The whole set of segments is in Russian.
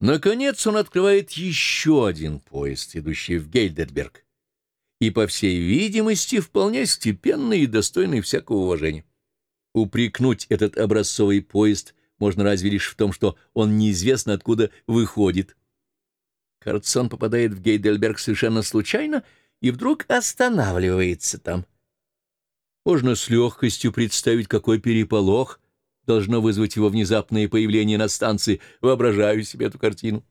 Наконец он открывает еще один поезд, идущий в Гейдельберг, и, по всей видимости, вполне степенный и достойный всякого уважения. Упрекнуть этот образцовый поезд можно разве лишь в том, что он неизвестно откуда выходит. Карлсон попадает в Гейдельберг совершенно случайно и вдруг останавливается там. Можно с легкостью представить, какой переполох должно вызвать его внезапное появление на станции. Воображаю себе эту картину.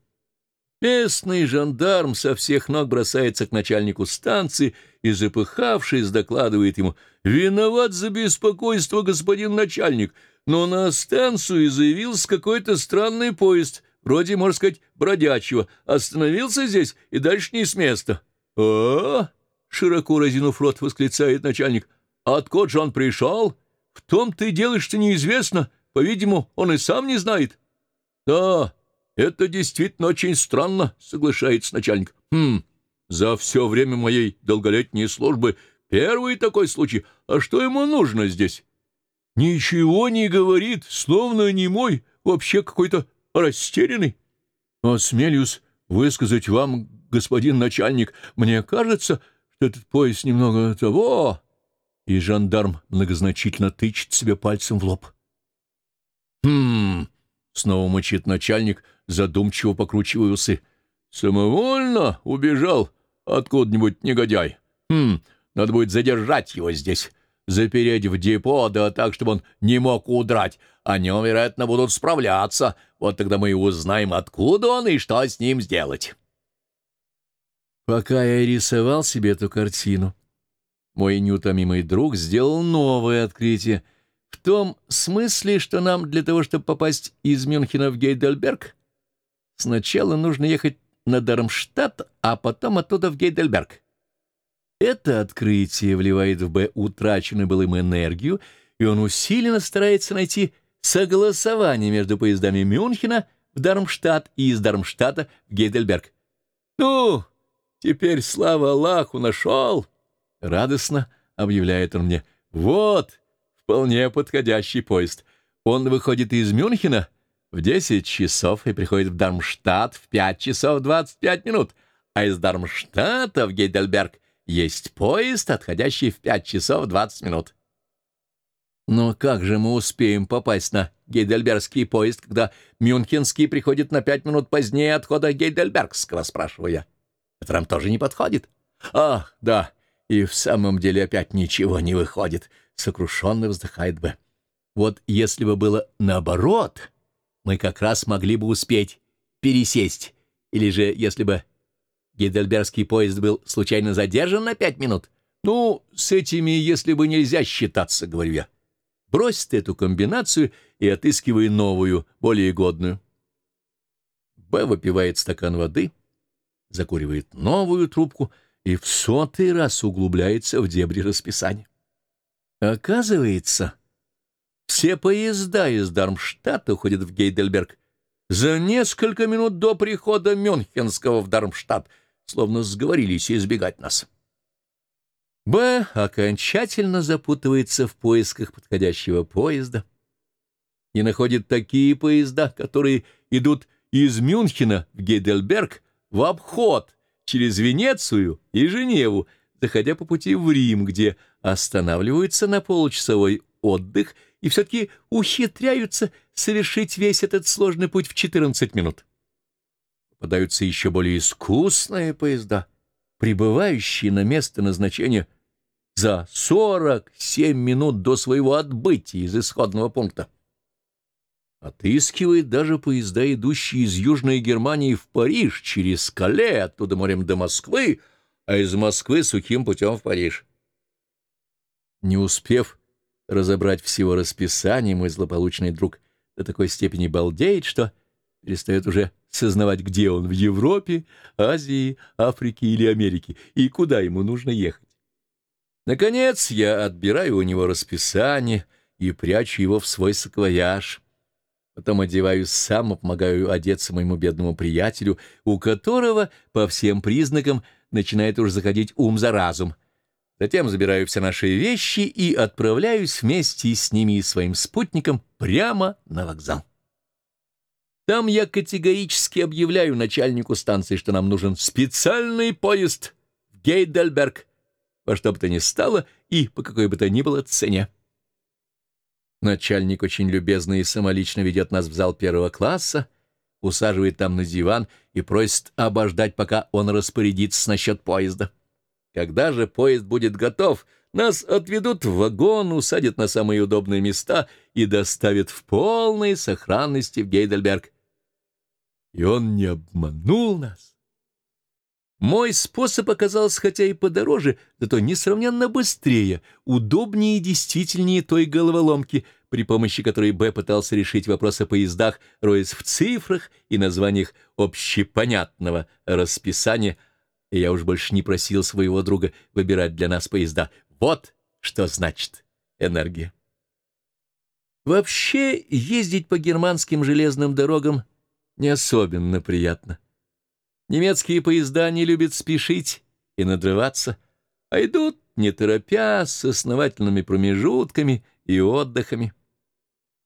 Местный жандарм со всех ног бросается к начальнику станции и, запыхавшись, докладывает ему «Виноват за беспокойство, господин начальник, но на станцию заявился какой-то странный поезд, вроде, можно сказать, бродячего, остановился здесь и дальше не с места». «А?» — широко разинув рот, восклицает начальник. «Откуда же он пришел? В том ты делаешь, что неизвестно. По-видимому, он и сам не знает». «Да, это действительно очень странно», — соглашается начальник. «Хм, за все время моей долголетней службы первый такой случай. А что ему нужно здесь?» «Ничего не говорит, словно не мой, вообще какой-то растерянный. Осмелюсь высказать вам, господин начальник, мне кажется, что этот поезд немного того...» И жандарм многозначительно тычет себе пальцем в лоб. «Хм...» — снова мочит начальник, задумчиво покручивая усы. «Самовольно убежал откуда-нибудь негодяй. Хм, надо будет задержать его здесь, запереть в депо, да так, чтобы он не мог удрать. О нем, вероятно, будут справляться. Вот тогда мы и узнаем, откуда он и что с ним сделать». Пока я рисовал себе эту картину, мой неутомимый друг сделал новое открытие — в том смысле, что нам для того, чтобы попасть из Мюнхена в Гейдельберг, сначала нужно ехать на Дармштадт, а потом оттуда в Гейдельберг. Это открытие вливает в Б утраченную было им энергию, и он усиленно старается найти согласование между поездами Мюнхена в Дармштадт и из Дармштадта в Гейдельберг. «Ну, теперь, слава Аллаху, нашел!» — радостно объявляет он мне. «Вот!» Вполне подходящий поезд. Он выходит из Мюнхена в 10 часов и приходит в Дармштадт в 5 часов 25 минут, а из Дармштадта в Гейдельберг есть поезд, отходящий в 5 часов 20 минут. Но как же мы успеем попасть на гейдельбергский поезд, когда мюнхенский приходит на пять минут позднее отхода гейдельбергского, спрашиваю я. Это нам тоже не подходит. Ах, да, и в самом деле опять ничего не выходит. — сокрушенно вздыхает Б. «Вот если бы было наоборот, мы как раз могли бы успеть пересесть. Или же, если бы Гейдельбергский поезд был случайно задержан на пять минут. Ну, с этими, если бы нельзя считаться, говорю я. Брось ты эту комбинацию и отыскивай новую, более годную». Б выпивает стакан воды, закуривает новую трубку и в сотый раз углубляется в дебри расписания. Оказывается, все поезда из Дармштадта уходят в Гейдельберг за несколько минут до прихода Мюнхенского в Дармштадт, словно сговорились избегать нас. Б окончательно запутывается в поисках подходящего поезда и находит такие поезда, которые идут из Мюнхена в Гейдельберг в обход через Венецию и Женеву, доходя по пути в Рим, где останавливаются на получасовой отдых и все-таки ухитряются совершить весь этот сложный путь в 14 минут. Попадаются еще более искусные поезда, прибывающие на место назначения за 47 минут до своего отбытия из исходного пункта. Отыскивает даже поезда, идущие из Южной Германии в Париж через Кале, оттуда морем до Москвы, а из Москвы сухим путем в Париж. Не успев разобрать всего расписания, мой злополучный друг до такой степени балдеет, что перестает уже сознавать, где он, в Европе, Азии, Африке или Америке, и куда ему нужно ехать. Наконец я отбираю у него расписание и прячу его в свой саквояж. Потом одеваюсь сам и помогаю одеться моему бедному приятелю, у которого, по всем признакам, начинает уж заходить ум за разум. Затем забираю все наши вещи и отправляюсь вместе с ними и своим спутником прямо на вокзал. Там я категорически объявляю начальнику станции, что нам нужен специальный поезд в Гейдельберг, во что бы то ни стало и по какой бы то ни было цене. Начальник очень любезно и самолично ведет нас в зал первого класса, усаживает там на диван и просит обождать, пока он распорядится насчет поезда. Когда же поезд будет готов, нас отведут в вагон, усадят на самые удобные места и доставят в полной сохранности в Гейдельберг. И он не обманул нас. Мой способ оказался хотя и подороже, зато несравненно быстрее, удобнее и действительнее той головоломки, при помощи которой Б пытался решить вопрос о поездах, роясь в цифрах и названиях общепонятного расписания, я уж больше не просил своего друга выбирать для нас поезда. Вот что значит энергия. Вообще ездить по германским железным дорогам не особенно приятно. Немецкие поезда не любят спешить и надрываться, а идут, не торопясь, с основательными промежутками и отдыхами.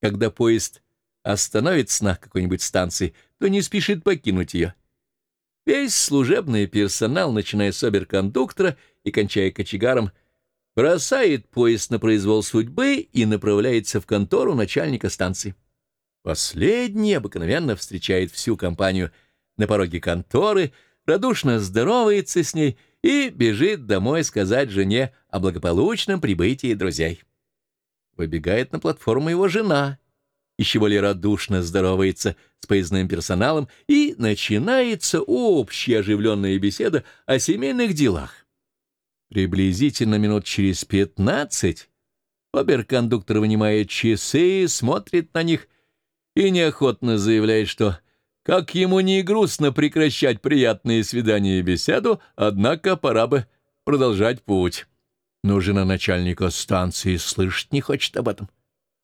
Когда поезд остановится на какой-нибудь станции, то не спешит покинуть ее. Весь служебный персонал, начиная с оберкондуктора и кончая кочегаром, бросает поезд на произвол судьбы и направляется в контору начальника станции. Последний обыкновенно встречает всю компанию — на пороге конторы, радушно здоровается с ней и бежит домой сказать жене о благополучном прибытии друзей. Выбегает на платформу его жена, еще более радушно здоровается с поездным персоналом, и начинается общая оживленная беседа о семейных делах. Приблизительно минут через пятнадцать оберкондуктор вынимает часы, смотрит на них и неохотно заявляет, что как ему не грустно прекращать приятные свидания и беседу, однако пора бы продолжать путь. Но жена начальника станции слышать не хочет об этом.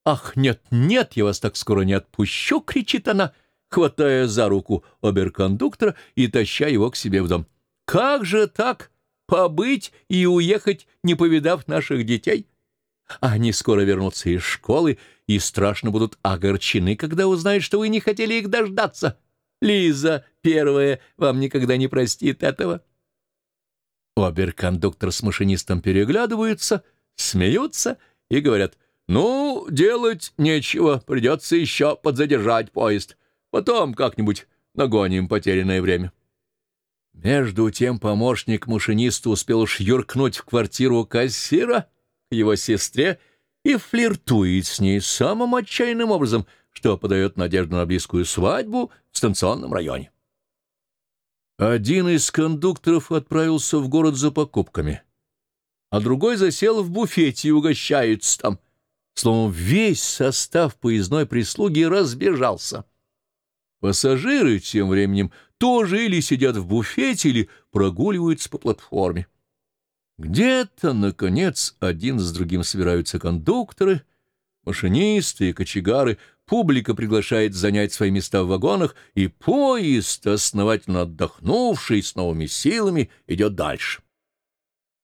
«Ах, нет, нет, я вас так скоро не отпущу!» — кричит она, хватая за руку оберкондуктора и таща его к себе в дом. «Как же так? Побыть и уехать, не повидав наших детей?» Они скоро вернутся из школы и страшно будут огорчены, когда узнают, что вы не хотели их дождаться. Лиза первая вам никогда не простит этого. Оберкондуктор с машинистом переглядываются, смеются и говорят, «Ну, делать нечего, придется еще подзадержать поезд. Потом как-нибудь нагоним потерянное время». Между тем помощник машиниста успел уж юркнуть в квартиру кассира к его сестре и флиртует с ней самым отчаянным образом — что подает надежду на близкую свадьбу в станционном районе. Один из кондукторов отправился в город за покупками, а другой засел в буфете и угощается там. Словом, весь состав поездной прислуги разбежался. Пассажиры тем временем тоже или сидят в буфете, или прогуливаются по платформе. Где-то, наконец, один с другим собираются кондукторы, машинисты и кочегары — публика приглашает занять свои места в вагонах, и поезд, основательно отдохнувший с новыми силами, идет дальше.